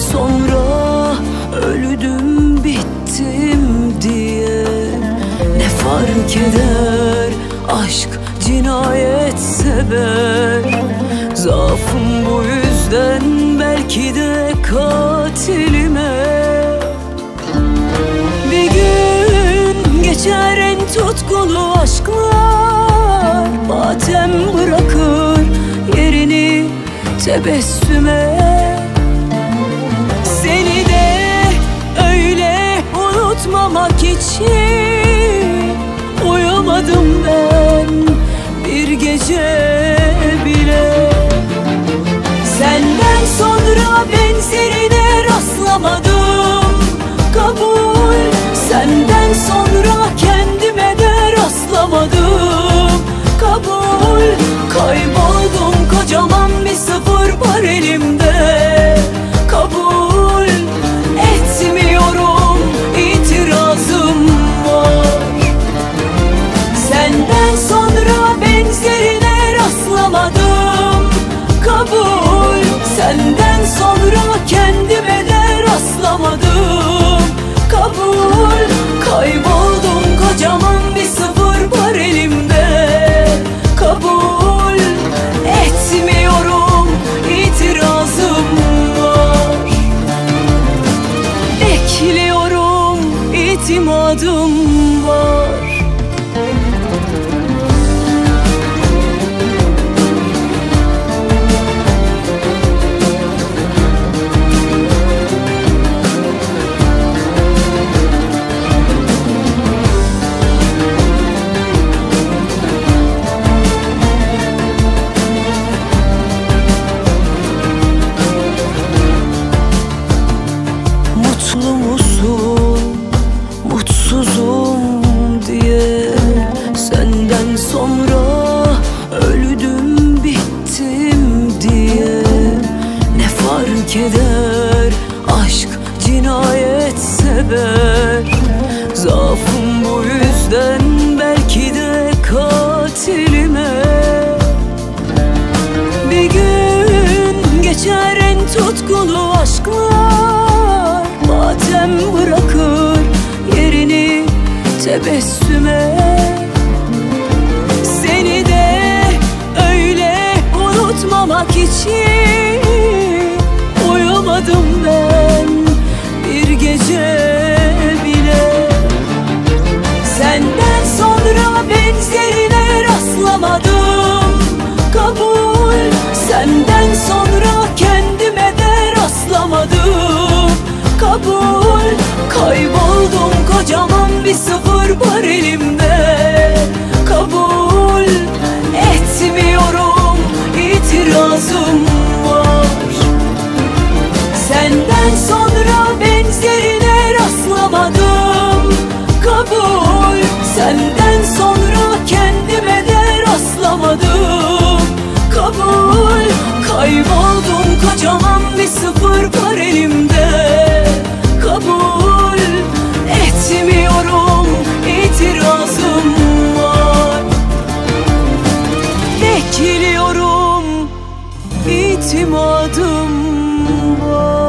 Sonra öldüm bittim diye. Ne fark eder aşk cinayet sever Zaafım bu yüzden belki de katilime. Bir gün geçer en tutkulu aşklar. Matem bırakır yerini tebessüme için Uyumadım ben bir gece bile. Senden sonra benzerine rastlamadım. Kabul Senden sonra Senden sonra benzerine rastlamadım. Kabul Senden sonra kendime de rastlamadım. Kabul Kayboldum kocaman bir sıfır var elimde. Kabul Etmiyorum itirazım var. Bekliyorum itimadım mutsuzum diye Senden sonra öldüm bittim diye. Ne fark eder aşk cinayet sever? Zaafım bu yüzden tebessüme. Seni de öyle unutmamak için Uyumadım ben bir gece bile. Senden sonra benzerine rastlamadım Kabul. Senden sonra kendime de rastlamadım Kabul. Kayboldum kocaman bir sıfır var elimde. Kabul Etmiyorum itirazım var. Senden sonra benzerine rastlamadım. Kabul Senden sonra kendime de rastlamadım. Kabul Kayboldum kocaman bir sıfır var elimde 经过。